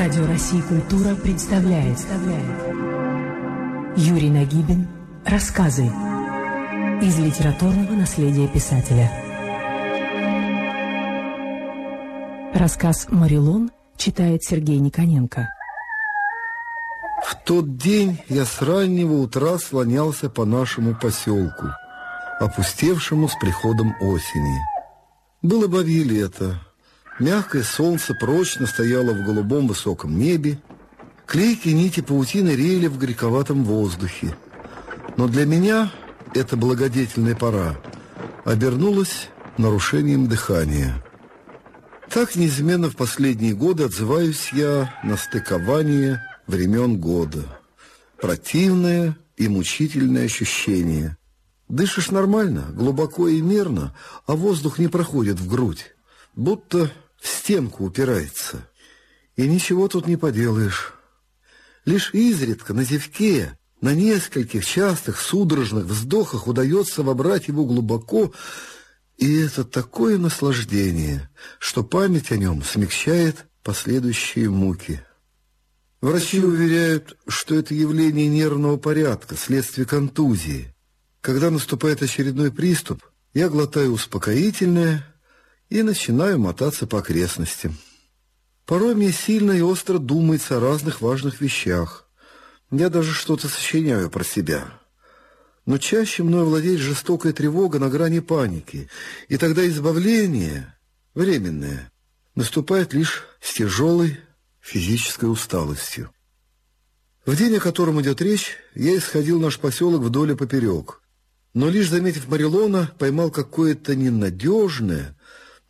Радио России «Культура» представляет. Юрий Нагибин. Рассказы из литературного наследия писателя. Рассказ «Марилон» читает Сергей Никоненко. В тот день я с раннего утра слонялся по нашему поселку, опустевшему с приходом осени. Было бабье лето. Мягкое солнце прочно стояло в голубом высоком небе. Клейкие нити паутины реяли в горьковатом воздухе. Но для меня эта благодетельная пора обернулась нарушением дыхания. Так неизменно в последние годы отзываюсь я на стыкование времен года. Противное и мучительное ощущение. Дышишь нормально, глубоко и мерно, а воздух не проходит в грудь, будто в стенку упирается. И ничего тут не поделаешь. Лишь изредка на зевке, на нескольких частых судорожных вздохах удается вобрать его глубоко, и это такое наслаждение, что память о нем смягчает последующие муки. Врачи уверяют, что это явление нервного порядка, следствие контузии. Когда наступает очередной приступ, я глотаю успокоительное и начинаю мотаться по окрестностям. Порой мне сильно и остро думается о разных важных вещах. Я даже что-то сочиняю про себя. Но чаще мной владеет жестокая тревога на грани паники, и тогда избавление, временное, наступает лишь с тяжелой физической усталостью. В день, о котором идет речь, я исходил наш поселок вдоль и поперек, но лишь заметив Марилона, поймал какое-то ненадежное,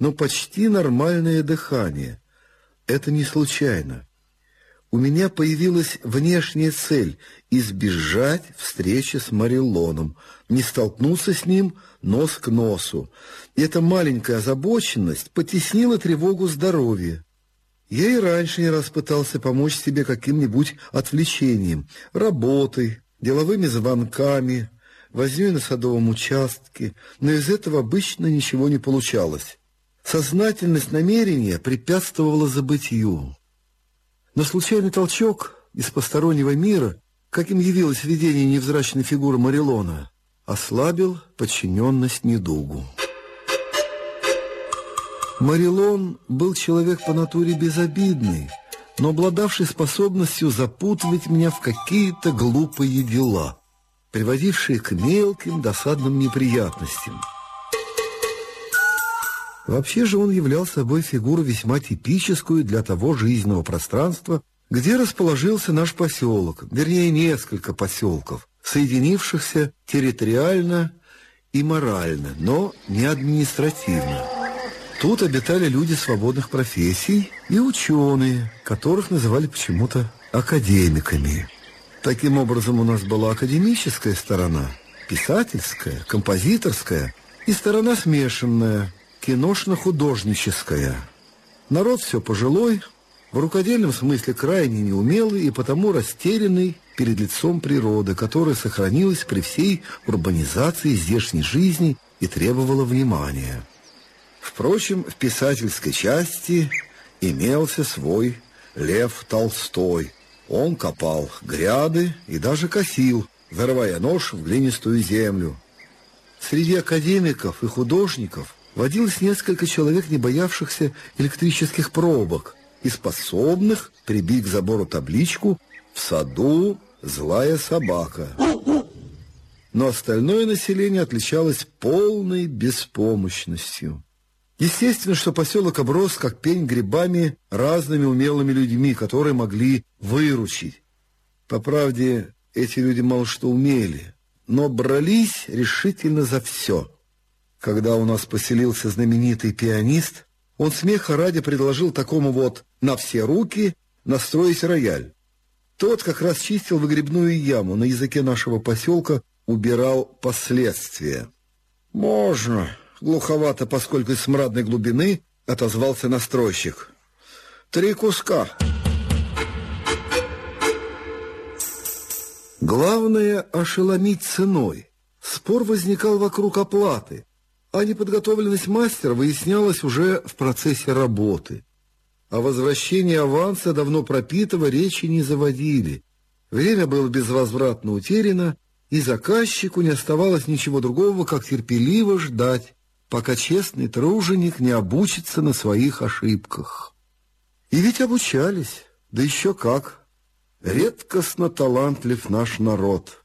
но почти нормальное дыхание. Это не случайно. У меня появилась внешняя цель — избежать встречи с Марилоном, не столкнуться с ним нос к носу. И эта маленькая озабоченность потеснила тревогу здоровья. Я и раньше не раз пытался помочь себе каким-нибудь отвлечением, работой, деловыми звонками, возьмей на садовом участке, но из этого обычно ничего не получалось. Сознательность намерения препятствовала забытию. Но случайный толчок из постороннего мира, каким явилось видение невзрачной фигуры Марилона, ослабил подчиненность недугу. Марилон был человек по натуре безобидный, но обладавший способностью запутывать меня в какие-то глупые дела, приводившие к мелким досадным неприятностям. Вообще же он являл собой фигуру весьма типическую для того жизненного пространства, где расположился наш поселок, вернее, несколько поселков, соединившихся территориально и морально, но не административно. Тут обитали люди свободных профессий и ученые, которых называли почему-то академиками. Таким образом, у нас была академическая сторона, писательская, композиторская и сторона смешанная, киношно-художническая. Народ все пожилой, в рукодельном смысле крайне неумелый и потому растерянный перед лицом природы, которая сохранилась при всей урбанизации здешней жизни и требовала внимания. Впрочем, в писательской части имелся свой Лев Толстой. Он копал гряды и даже косил, зарывая нож в глинистую землю. Среди академиков и художников водилось несколько человек, не боявшихся электрических пробок и способных прибить к забору табличку «В саду злая собака». Но остальное население отличалось полной беспомощностью. Естественно, что поселок оброс, как пень грибами, разными умелыми людьми, которые могли выручить. По правде, эти люди мало что умели, но брались решительно за все. Когда у нас поселился знаменитый пианист, он смеха ради предложил такому вот «на все руки» настроить рояль. Тот как раз чистил выгребную яму, на языке нашего поселка убирал последствия. «Можно», глуховато, поскольку из смрадной глубины отозвался настройщик. «Три куска». Главное — ошеломить ценой. Спор возникал вокруг оплаты, а неподготовленность мастера выяснялась уже в процессе работы. О возвращении аванса давно пропитого речи не заводили. Время было безвозвратно утеряно, и заказчику не оставалось ничего другого, как терпеливо ждать, пока честный труженик не обучится на своих ошибках. И ведь обучались, да еще как. Редкостно талантлив наш народ.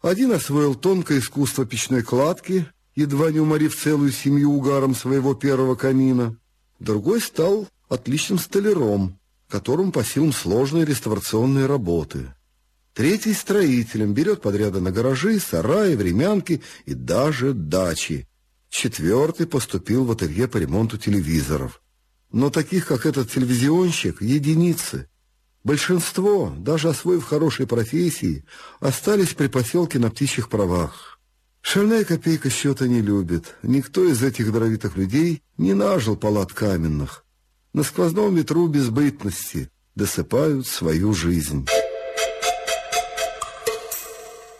Один освоил тонкое искусство печной кладки, едва не уморив целую семью угаром своего первого камина. Другой стал отличным столяром, которому по силам сложные реставрационные работы. Третий строителем берет подряды на гаражи, сараи, времянки и даже дачи. Четвертый поступил в ателье по ремонту телевизоров. Но таких, как этот телевизионщик, единицы. Большинство, даже освоив хорошие профессии, остались при поселке на птичьих правах. Шальная копейка счета не любит. Никто из этих даровитых людей не нажил палат каменных. На сквозном ветру безбытности досыпают свою жизнь.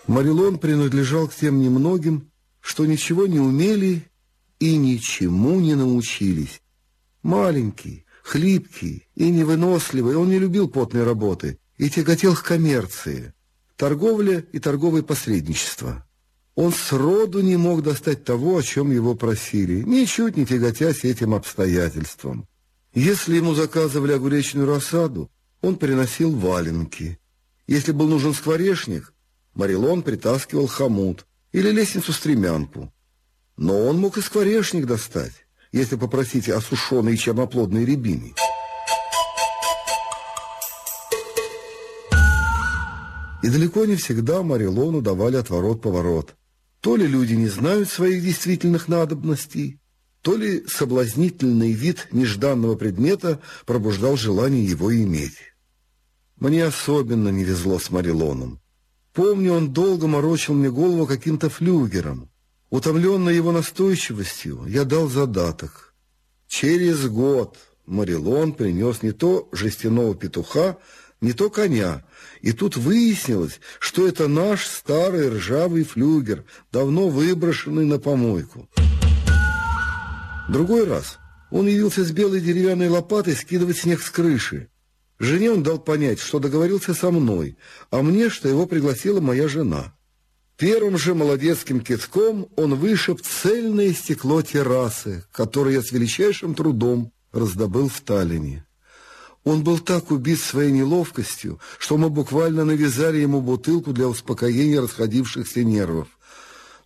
Марилон принадлежал к тем немногим, что ничего не умели и ничему не научились. Маленький, хлипкий и невыносливый, он не любил потной работы и тяготел к коммерции, торговле и торговое посредничество. Он сроду не мог достать того, о чем его просили, ничуть не тяготясь этим обстоятельством. Если ему заказывали огуречную рассаду, он приносил валенки. Если был нужен скворечник, Марилон притаскивал хомут или лестницу-стремянку. Но он мог и скворечник достать, если попросить о сушеной черноплодной рябине. И далеко не всегда Марилону давали отворот-поворот. То ли люди не знают своих действительных надобностей, то ли соблазнительный вид нежданного предмета пробуждал желание его иметь. Мне особенно не везло с Марилоном. Помню, он долго морочил мне голову каким-то флюгером. Утомленный его настойчивостью, я дал задаток. Через год Марилон принес не то жестяного петуха, не то коня. И тут выяснилось, что это наш старый ржавый флюгер, давно выброшенный на помойку. Другой раз он явился с белой деревянной лопатой скидывать снег с крыши. Жене он дал понять, что договорился со мной, а мне, что его пригласила моя жена. Первым же молодецким китком он вышиб цельное стекло террасы, которое я с величайшим трудом раздобыл в Таллине. Он был так убит своей неловкостью, что мы буквально навязали ему бутылку для успокоения расходившихся нервов.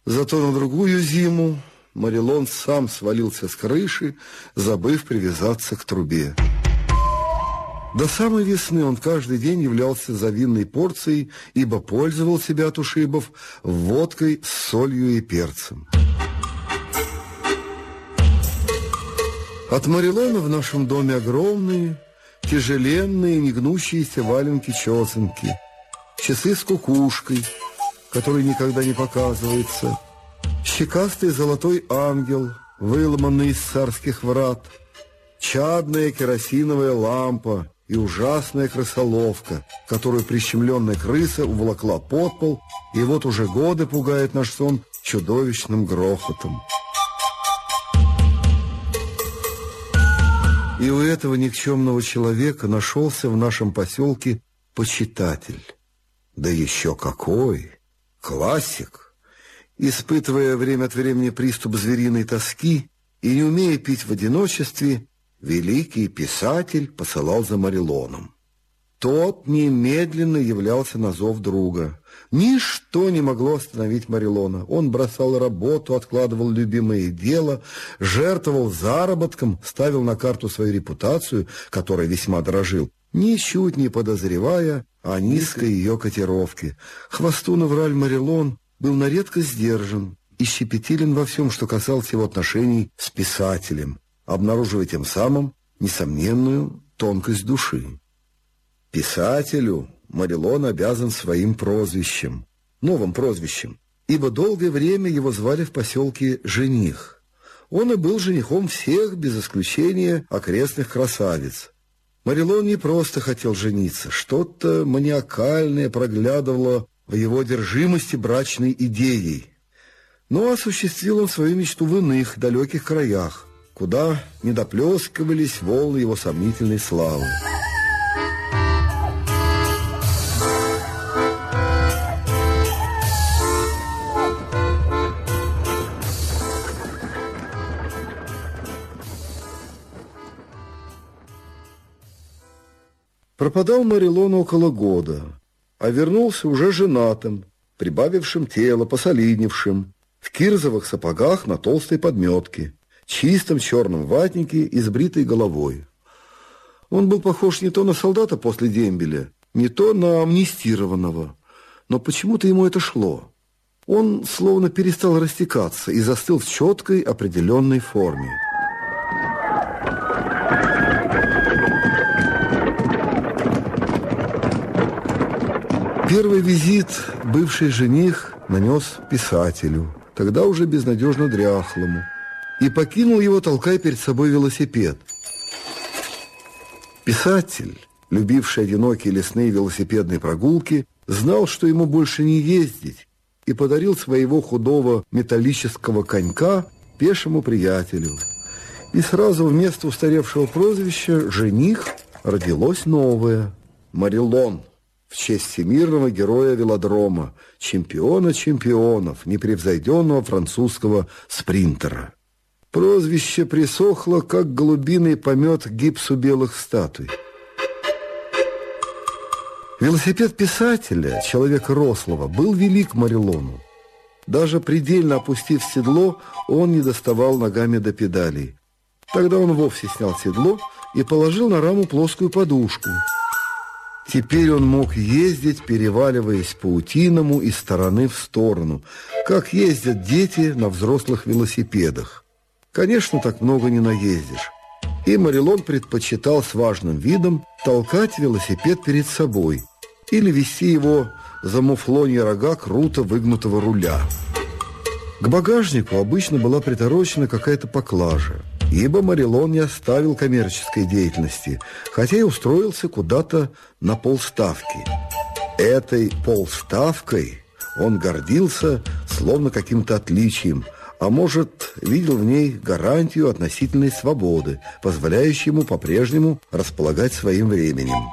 Зато на другую зиму Марилон сам свалился с крыши, забыв привязаться к трубе. До самой весны он каждый день являлся завинной порцией, ибо пользовал себя от ушибов водкой с солью и перцем. От Марилона в нашем доме огромные, тяжеленные, негнущиеся валенки-чесанки, часы с кукушкой, который никогда не показывается, щекастый золотой ангел, выломанный из царских врат, чадная керосиновая лампа, и ужасная крысоловка, которую прищемленная крыса уволокла под пол, и вот уже годы пугает наш сон чудовищным грохотом. И у этого никчемного человека нашелся в нашем поселке почитатель. Да еще какой! Классик! Испытывая время от времени приступ звериной тоски и не умея пить в одиночестве, великий писатель посылал за Марилоном. Тот немедленно являлся на зов друга. Ничто не могло остановить Марилона. Он бросал работу, откладывал любимое дело, жертвовал заработком, ставил на карту свою репутацию, которой весьма дорожил, ничуть не подозревая о низкой ее котировке. Хвостун Авраль Марилон был на редкость сдержан и щепетилен во всем, что касалось его отношений с писателем обнаруживая тем самым несомненную тонкость души. Писателю Марилон обязан своим прозвищем, новым прозвищем, ибо долгое время его звали в поселке «Жених». Он и был женихом всех, без исключения, окрестных красавиц. Марилон не просто хотел жениться, что-то маниакальное проглядывало в его одержимости брачной идеей. Но осуществил он свою мечту в иных, далеких краях – куда не доплескивались волны его сомнительной славы. Пропадал Марилон около года, а вернулся уже женатым, прибавившим тело, посолиднившим, в кирзовых сапогах на толстой подметке, чистом черном ватнике и с бритой головой. Он был похож не то на солдата после дембеля, не то на амнистированного, но почему-то ему это шло. Он словно перестал растекаться и застыл в четкой определенной форме. Первый визит бывший жених нанес писателю, тогда уже безнадежно дряхлому, и покинул его, толкая перед собой велосипед. Писатель, любивший одинокие лесные велосипедные прогулки, знал, что ему больше не ездить, и подарил своего худого металлического конька пешему приятелю. И сразу вместо устаревшего прозвища «жених» родилось новое – «Марилон» в честь всемирного героя велодрома, чемпиона чемпионов, непревзойденного французского спринтера. Прозвище присохло, как голубиный помет гипсу белых статуй. Велосипед писателя, человека рослого, был велик Марилону. Даже предельно опустив седло, он не доставал ногами до педалей. Тогда он вовсе снял седло и положил на раму плоскую подушку – Теперь он мог ездить, переваливаясь паутиному из стороны в сторону, как ездят дети на взрослых велосипедах. Конечно, так много не наездишь. И Марилон предпочитал с важным видом толкать велосипед перед собой или вести его за муфлонья рога круто выгнутого руля. К багажнику обычно была приторочена какая-то поклажа ибо Марилон не оставил коммерческой деятельности, хотя и устроился куда-то на полставки. Этой полставкой он гордился словно каким-то отличием, а может, видел в ней гарантию относительной свободы, позволяющей ему по-прежнему располагать своим временем.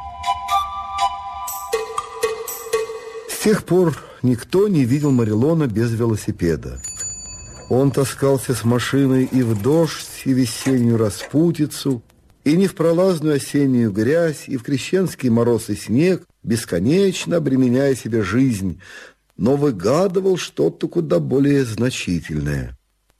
С тех пор никто не видел Марилона без велосипеда. Он таскался с машиной и в дождь, и весеннюю распутицу, и не в пролазную осеннюю грязь, и в крещенский мороз и снег, бесконечно обременяя себе жизнь, но выгадывал что-то куда более значительное.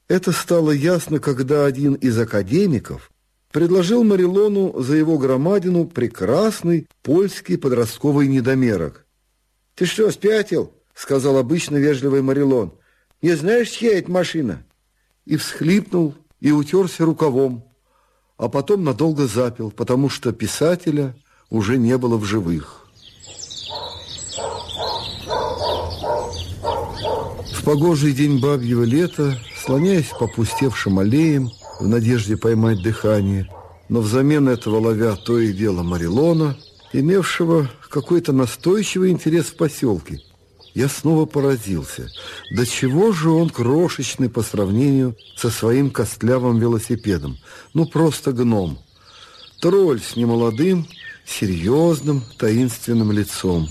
Это стало ясно, когда один из академиков предложил Марилону за его громадину прекрасный польский подростковый недомерок. «Ты что, спятил?» — сказал обычно вежливый Марилон. Не знаешь, чья это машина?» И всхлипнул, и утерся рукавом, а потом надолго запил, потому что писателя уже не было в живых. В погожий день бабьего лета, слоняясь по пустевшим аллеям, в надежде поймать дыхание, но взамен этого ловя то и дело Марилона, имевшего какой-то настойчивый интерес в поселке – я снова поразился. До чего же он крошечный по сравнению со своим костлявым велосипедом? Ну, просто гном. Тролль с немолодым, серьезным, таинственным лицом.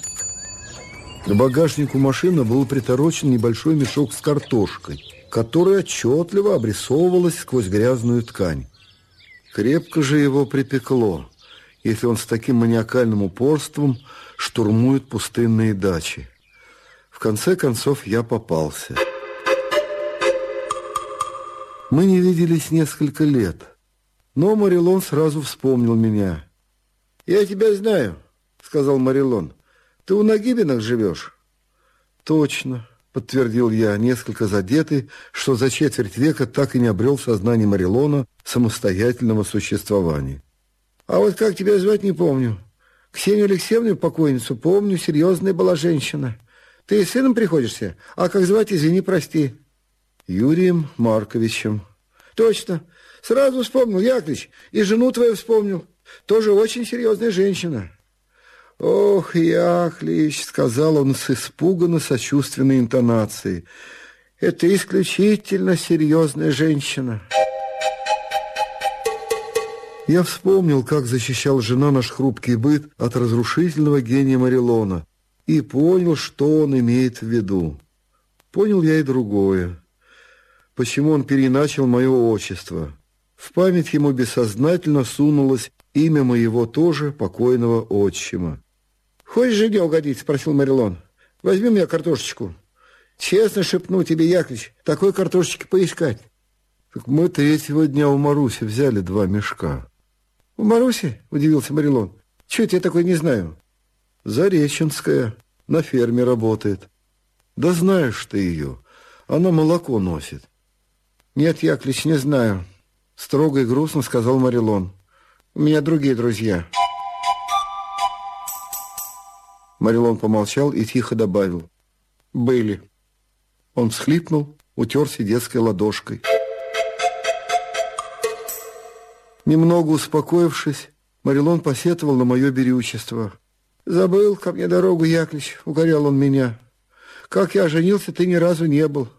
К багажнику машины был приторочен небольшой мешок с картошкой, который отчетливо обрисовывалась сквозь грязную ткань. Крепко же его припекло, если он с таким маниакальным упорством штурмует пустынные дачи конце концов я попался. Мы не виделись несколько лет, но Марилон сразу вспомнил меня. «Я тебя знаю», — сказал Марилон. «Ты у Нагибинах живешь?» «Точно», — подтвердил я, несколько задетый, что за четверть века так и не обрел в сознании Марилона самостоятельного существования. «А вот как тебя звать, не помню. Ксению Алексеевну, покойницу, помню, серьезная была женщина». Ты сыном приходишься? А как звать, извини, прости. Юрием Марковичем. Точно. Сразу вспомнил, Яковлевич. И жену твою вспомнил. Тоже очень серьезная женщина. Ох, Яковлевич, сказал он с испуганно сочувственной интонацией. Это исключительно серьезная женщина. Я вспомнил, как защищал жена наш хрупкий быт от разрушительного гения Марилона и понял, что он имеет в виду. Понял я и другое. Почему он переначал мое отчество. В память ему бессознательно сунулось имя моего тоже покойного отчима. «Хочешь жене угодить?» – спросил Марилон. «Возьми мне картошечку». «Честно шепну тебе, Яковлевич, такой картошечки поискать». Так мы третьего дня у Маруси взяли два мешка. «У Маруси?» – удивился Марилон. «Чего я такой не знаю?» «Зареченская. На ферме работает. Да знаешь ты ее. Она молоко носит». «Нет, Яковлевич, не знаю», – строго и грустно сказал Марилон. «У меня другие друзья». Марилон помолчал и тихо добавил. «Были». Он всхлипнул, утерся детской ладошкой. Немного успокоившись, Марилон посетовал на мое берючество. «Забыл ко мне дорогу, Яклич», — укорял он меня. «Как я женился, ты ни разу не был».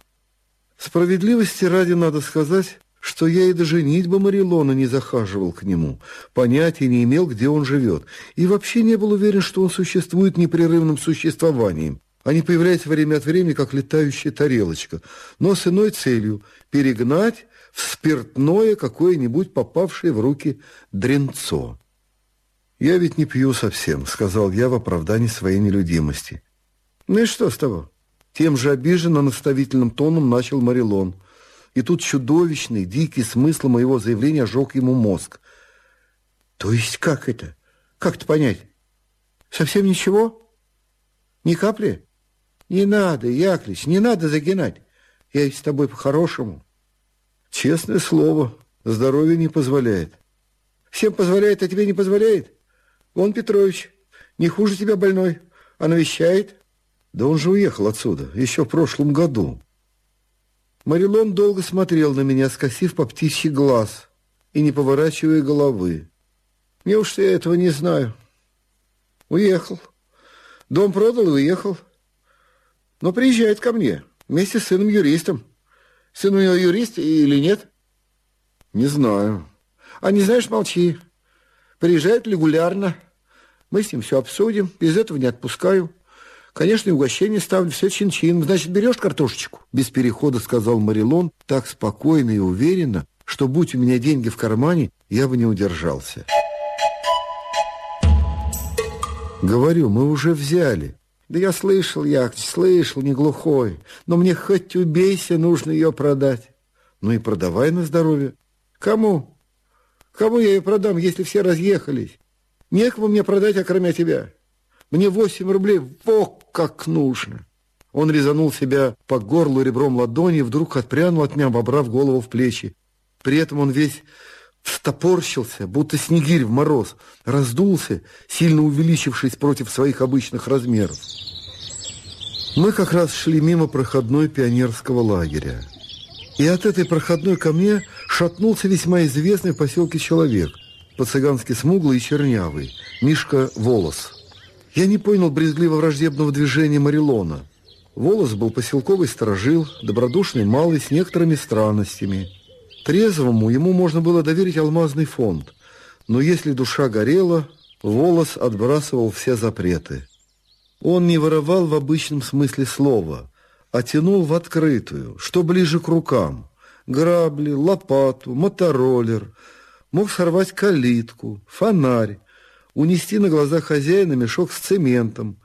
Справедливости ради надо сказать, что я и до женитьбы Марилона не захаживал к нему, понятия не имел, где он живет, и вообще не был уверен, что он существует непрерывным существованием, а не появляется время от времени, как летающая тарелочка, но с иной целью – перегнать в спиртное какое-нибудь попавшее в руки дренцо. «Я ведь не пью совсем», — сказал я в оправдании своей нелюдимости. «Ну и что с того?» Тем же обиженно наставительным тоном начал Марилон. И тут чудовищный, дикий смысл моего заявления ожег ему мозг. «То есть как это? Как это понять? Совсем ничего? Ни капли? Не надо, Яклич, не надо загинать. Я ведь с тобой по-хорошему». Честное слово, здоровье не позволяет. Всем позволяет, а тебе не позволяет? Вон Петрович, не хуже тебя больной, а навещает. Да он же уехал отсюда, еще в прошлом году. Марилон долго смотрел на меня, скосив по птичьи глаз и не поворачивая головы. Неужто я этого не знаю? Уехал. Дом продал и уехал. Но приезжает ко мне вместе с сыном-юристом. Сын у него юрист или нет? Не знаю. А не знаешь, молчи. Приезжает регулярно. Мы с ним все обсудим. Без этого не отпускаю. Конечно, угощение ставлю, все чин-чин. Значит, берешь картошечку? Без перехода сказал Марилон так спокойно и уверенно, что, будь у меня деньги в кармане, я бы не удержался. Говорю, мы уже взяли. Да я слышал, Яковлевич, слышал, не глухой. Но мне хоть убейся, нужно ее продать. Ну и продавай на здоровье. Кому? Кому я ее продам, если все разъехались? Некому мне продать, окромя тебя. Мне восемь рублей, во как нужно. Он резанул себя по горлу ребром ладони и вдруг отпрянул от меня, обобрав голову в плечи. При этом он весь встопорщился, будто снегирь в мороз, раздулся, сильно увеличившись против своих обычных размеров. Мы как раз шли мимо проходной пионерского лагеря. И от этой проходной ко мне шатнулся весьма известный в поселке человек, по-цыгански смуглый и чернявый, Мишка Волос. Я не понял брезгливо-враждебного движения Марилона. Волос был поселковый сторожил, добродушный малый, с некоторыми странностями – Трезвому ему можно было доверить алмазный фонд, но если душа горела, волос отбрасывал все запреты. Он не воровал в обычном смысле слова, а тянул в открытую, что ближе к рукам. Грабли, лопату, мотороллер, мог сорвать калитку, фонарь, унести на глазах хозяина мешок с цементом,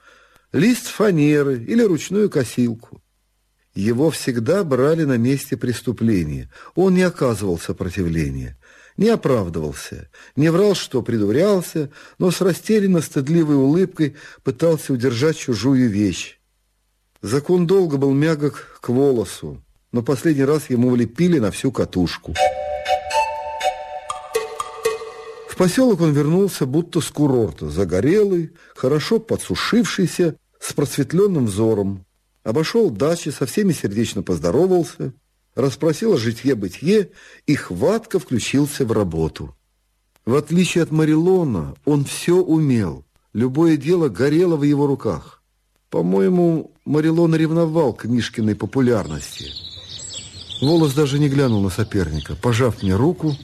лист фанеры или ручную косилку. Его всегда брали на месте преступления. Он не оказывал сопротивления, не оправдывался, не врал, что придурялся, но с растерянно-стыдливой улыбкой пытался удержать чужую вещь. Закон долго был мягок к волосу, но последний раз ему влепили на всю катушку. В поселок он вернулся будто с курорта, загорелый, хорошо подсушившийся, с просветленным взором, обошел дачи, со всеми сердечно поздоровался, расспросил о житье-бытие и хватко включился в работу. В отличие от Марилона, он все умел, любое дело горело в его руках. По-моему, Марилон ревновал к Мишкиной популярности. Волос даже не глянул на соперника. Пожав мне руку,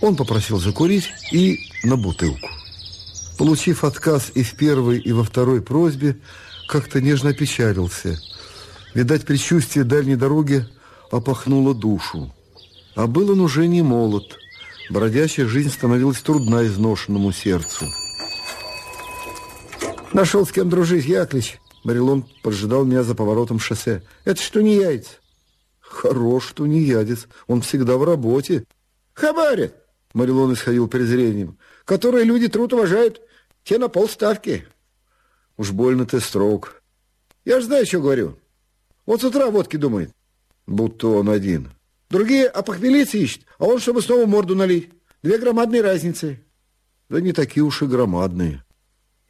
он попросил закурить и на бутылку. Получив отказ и в первой, и во второй просьбе, как-то нежно опечалился. Видать, предчувствие дальней дороги опахнуло душу. А был он уже не молод. Бродящая жизнь становилась трудна изношенному сердцу. Нашел с кем дружить, Яклич. Барилон поджидал меня за поворотом шоссе. Это что не яйца? Хорош, что не ядец. Он всегда в работе. Хабарит, Марилон исходил презрением, которые люди труд уважают, те на полставки. Уж больно ты строг. Я ж знаю, что говорю. Вот с утра водки думает. Будто он один. Другие опохмелиться ищут, а он, чтобы снова морду налить. Две громадные разницы. Да не такие уж и громадные.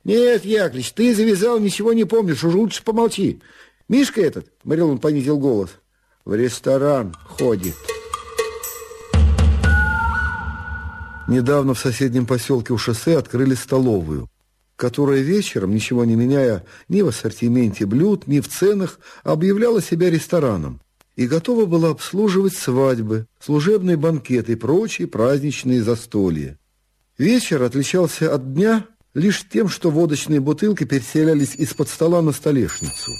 Нет, Яклич, ты завязал, ничего не помнишь, уж лучше помолчи. Мишка этот, Марилон понизил голос, в ресторан ходит. Недавно в соседнем поселке у шоссе открыли столовую, которая вечером, ничего не меняя ни в ассортименте блюд, ни в ценах, объявляла себя рестораном и готова была обслуживать свадьбы, служебные банкеты и прочие праздничные застолья. Вечер отличался от дня лишь тем, что водочные бутылки переселялись из-под стола на столешницу.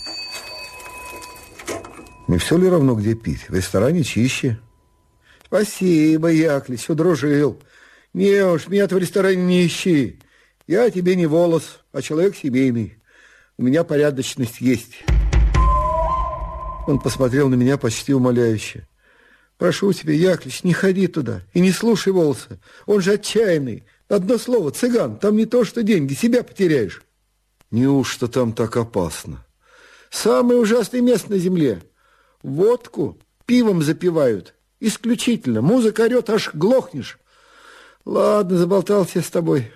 Не все ли равно, где пить? В ресторане чище. Спасибо, Яклич, удружил. Не уж, меня в ресторане не ищи. Я тебе не волос, а человек семейный. У меня порядочность есть. Он посмотрел на меня почти умоляюще. Прошу тебя, Яклич, не ходи туда и не слушай волоса. Он же отчаянный. Одно слово, цыган, там не то, что деньги, себя потеряешь. Неужто там так опасно? Самое ужасное место на земле. Водку пивом запивают. Исключительно. Музыка орет, аж глохнешь. Ладно, заболтался я с тобой.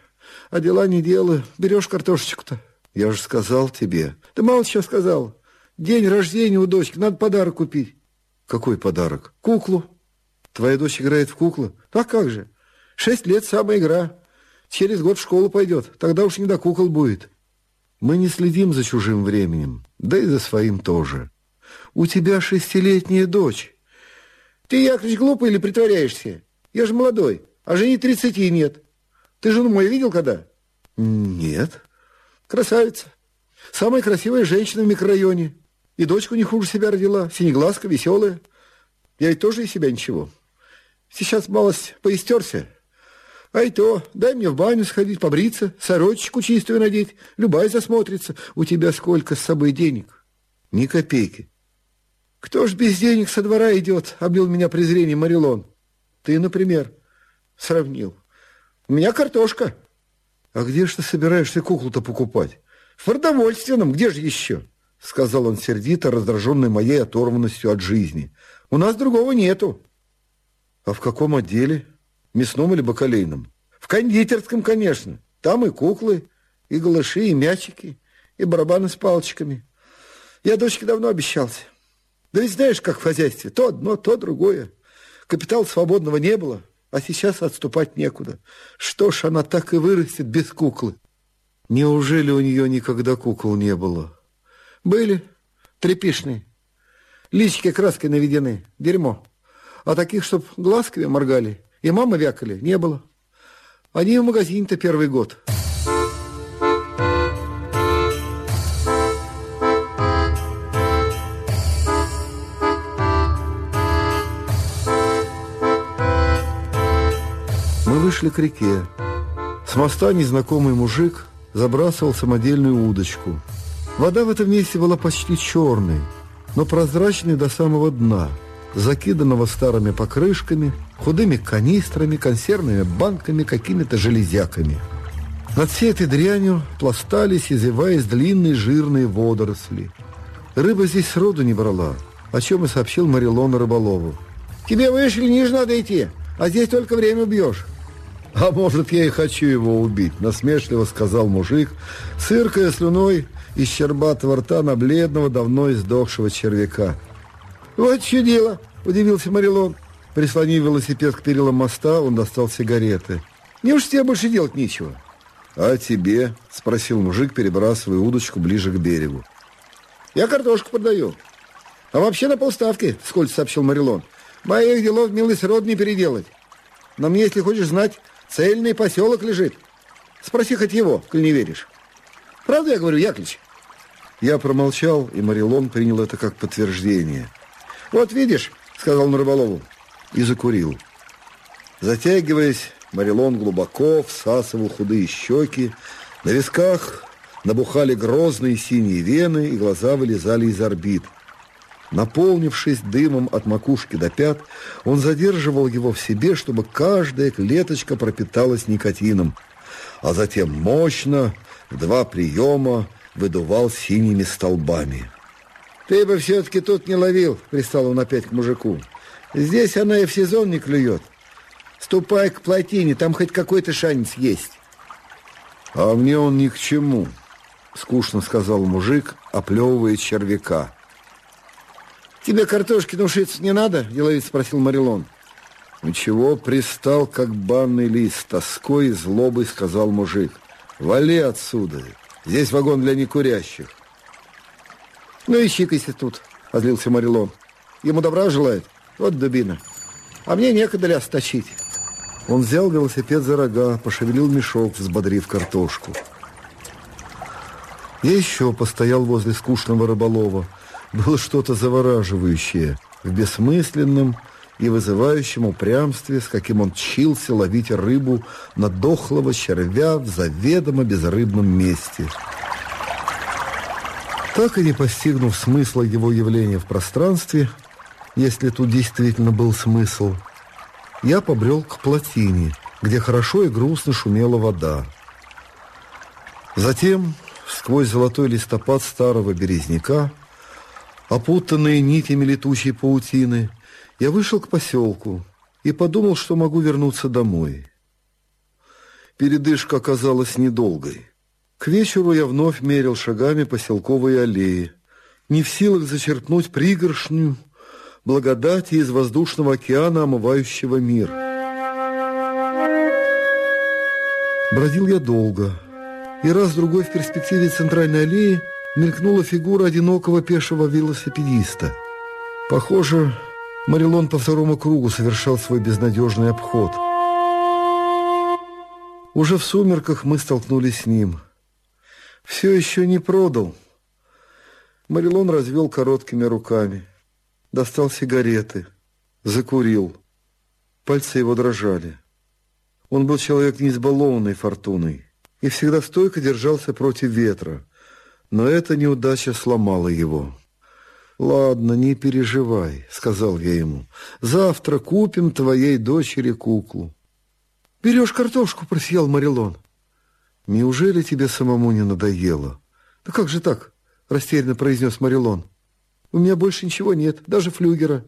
А дела не делаю. Берешь картошечку-то. Я же сказал тебе. Ты мало чего сказал. День рождения у дочки, надо подарок купить. Какой подарок? Куклу. Твоя дочь играет в куклу? А как же? Шесть лет самая игра. Через год в школу пойдет. Тогда уж не до кукол будет. Мы не следим за чужим временем, да и за своим тоже. У тебя шестилетняя дочь. Ты, Яковлевич, глупый или притворяешься? Я же молодой, а жене тридцати нет. Ты жену мою видел когда? Нет. Красавица. Самая красивая женщина в микрорайоне. И дочку не хуже себя родила. Синеглазка, веселая. Я ведь тоже из себя ничего. Сейчас малость поистерся. А и то, дай мне в баню сходить, побриться, сорочечку чистую надеть. Любая засмотрится. У тебя сколько с собой денег? Ни копейки. Кто ж без денег со двора идет? Облил меня презрением Марилон. Ты, например, сравнил. У меня картошка. А где ж ты собираешься куклу-то покупать? В продовольственном, где же еще? Сказал он сердито, раздраженный моей оторванностью от жизни. У нас другого нету. А в каком отделе? Мясном или бакалейном? В кондитерском, конечно. Там и куклы, и голыши, и мячики, и барабаны с палочками. Я дочке давно обещался. Да ведь знаешь, как в хозяйстве. То одно, то другое. Капитал свободного не было, а сейчас отступать некуда. Что ж, она так и вырастет без куклы. Неужели у нее никогда кукол не было? Были. Трепишные. Лички краской наведены. Дерьмо. А таких, чтоб глазками моргали и мама вякали, не было. Они в магазине-то первый год. Вышли к реке. С моста незнакомый мужик забрасывал самодельную удочку. Вода в этом месте была почти черной, но прозрачной до самого дна, закиданного старыми покрышками, худыми канистрами, консервными банками, какими-то железяками. Над всей этой дрянью пластались, извиваясь длинные жирные водоросли. Рыба здесь сроду не брала, о чем и сообщил Марилон Рыболову. «Тебе выше ниже надо идти, а здесь только время убьешь». «А может, я и хочу его убить», — насмешливо сказал мужик, сыркая слюной из щербатого рта на бледного, давно издохшего червяка. «Вот чудило!» — удивился Марилон. Прислонив велосипед к перилам моста, он достал сигареты. «Неужто тебе больше делать нечего?» «А тебе?» — спросил мужик, перебрасывая удочку ближе к берегу. «Я картошку продаю. А вообще на полставки», — вскользь сообщил Марилон. Моих делов, милый срод, не переделать. Но мне, если хочешь знать, цельный поселок лежит. Спроси хоть его, коль не веришь. Правда я говорю, Яковлевич? Я промолчал, и Марилон принял это как подтверждение. «Вот видишь», — сказал он рыболову, и закурил. Затягиваясь, Марилон глубоко всасывал худые щеки, на висках набухали грозные синие вены, и глаза вылезали из орбит. Наполнившись дымом от макушки до пят, он задерживал его в себе, чтобы каждая клеточка пропиталась никотином, а затем мощно, в два приема, выдувал синими столбами. «Ты бы все-таки тут не ловил», — пристал он опять к мужику. «Здесь она и в сезон не клюет. Ступай к плотине, там хоть какой-то шанец есть». «А мне он ни к чему», — скучно сказал мужик, оплевывая червяка. «Тебе картошки нушиться не надо?» – деловит спросил Марилон. «Ничего, пристал, как банный лист, тоской и злобой сказал мужик. Вали отсюда, здесь вагон для некурящих». «Ну и щикайся тут», – озлился Марилон. «Ему добра желает? Вот дубина. А мне некогда ляс тащить». Он взял велосипед за рога, пошевелил мешок, взбодрив картошку. Я еще постоял возле скучного рыболова. Было что-то завораживающее в бессмысленном и вызывающем упрямстве, с каким он чился ловить рыбу на дохлого червя в заведомо безрыбном месте. Так и не постигнув смысла его явления в пространстве, если тут действительно был смысл, я побрел к плотине, где хорошо и грустно шумела вода. Затем, сквозь золотой листопад старого березняка, опутанные нитями летучей паутины, я вышел к поселку и подумал, что могу вернуться домой. Передышка оказалась недолгой. К вечеру я вновь мерил шагами поселковые аллеи, не в силах зачерпнуть пригоршню благодати из воздушного океана, омывающего мир. Бродил я долго, и раз-другой в перспективе центральной аллеи мелькнула фигура одинокого пешего велосипедиста. Похоже, Марилон по второму кругу совершал свой безнадежный обход. Уже в сумерках мы столкнулись с ним. Все еще не продал. Марилон развел короткими руками. Достал сигареты. Закурил. Пальцы его дрожали. Он был человек не избалованный фортуной и всегда стойко держался против ветра. Но эта неудача сломала его. «Ладно, не переживай», — сказал я ему. «Завтра купим твоей дочери куклу». «Берешь картошку?» — просиял Марилон. «Неужели тебе самому не надоело?» «Да как же так?» — растерянно произнес Марилон. «У меня больше ничего нет, даже флюгера.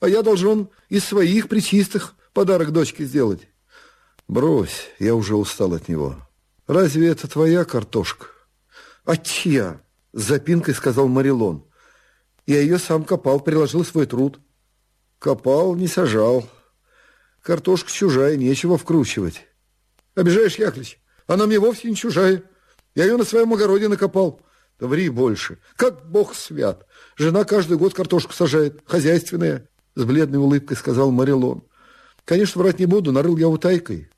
А я должен из своих причистых подарок дочке сделать». «Брось, я уже устал от него. Разве это твоя картошка?» «А чья?» — с запинкой сказал Марилон. «Я ее сам копал, приложил свой труд». «Копал, не сажал. Картошка чужая, нечего вкручивать». «Обижаешь, Яковлевич? Она мне вовсе не чужая. Я ее на своем огороде накопал». «Да ври больше. Как бог свят. Жена каждый год картошку сажает, хозяйственная», — с бледной улыбкой сказал Марилон. «Конечно, врать не буду, нарыл я утайкой.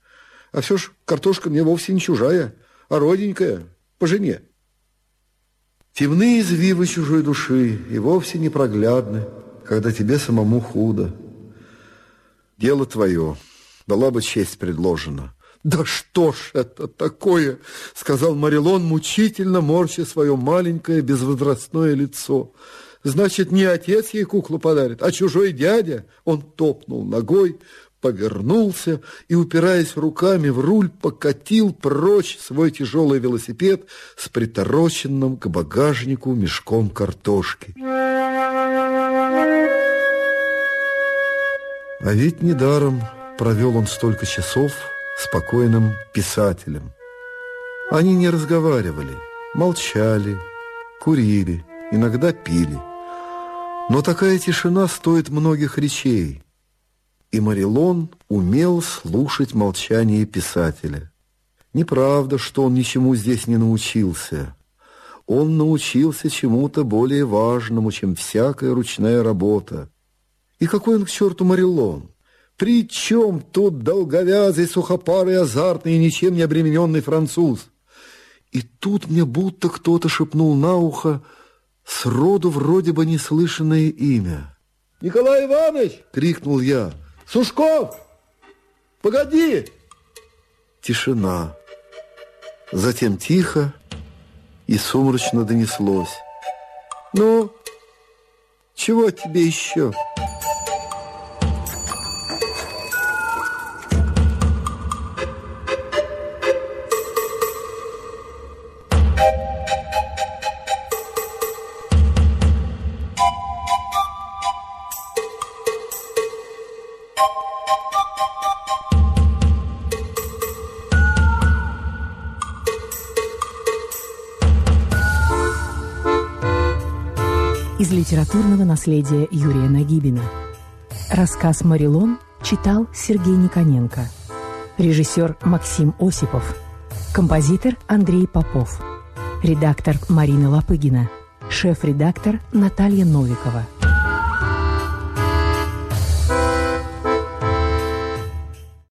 А все ж картошка мне вовсе не чужая, а роденькая, по жене». Темные извивы чужой души и вовсе непроглядны, когда тебе самому худо. Дело твое, была бы честь предложена. «Да что ж это такое?» — сказал Марилон, мучительно морща свое маленькое безвозрастное лицо. «Значит, не отец ей куклу подарит, а чужой дядя?» Он топнул ногой, повернулся и, упираясь руками в руль, покатил прочь свой тяжелый велосипед с притороченным к багажнику мешком картошки. А ведь недаром провел он столько часов спокойным писателем. Они не разговаривали, молчали, курили, иногда пили. Но такая тишина стоит многих речей – и Марилон умел слушать молчание писателя. Неправда, что он ничему здесь не научился. Он научился чему-то более важному, чем всякая ручная работа. И какой он к черту Марилон? При чем тут долговязый, сухопарый, азартный и ничем не обремененный француз? И тут мне будто кто-то шепнул на ухо сроду вроде бы неслышанное имя. «Николай Иванович!» — крикнул я. «Сушков! Погоди!» Тишина. Затем тихо и сумрачно донеслось. «Ну, чего тебе еще?» Из литературного наследия Юрия Нагибина. Рассказ «Марилон» читал Сергей Никоненко. Режиссер Максим Осипов. Композитор Андрей Попов. Редактор Марина Лопыгина. Шеф-редактор Наталья Новикова.